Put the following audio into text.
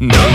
No.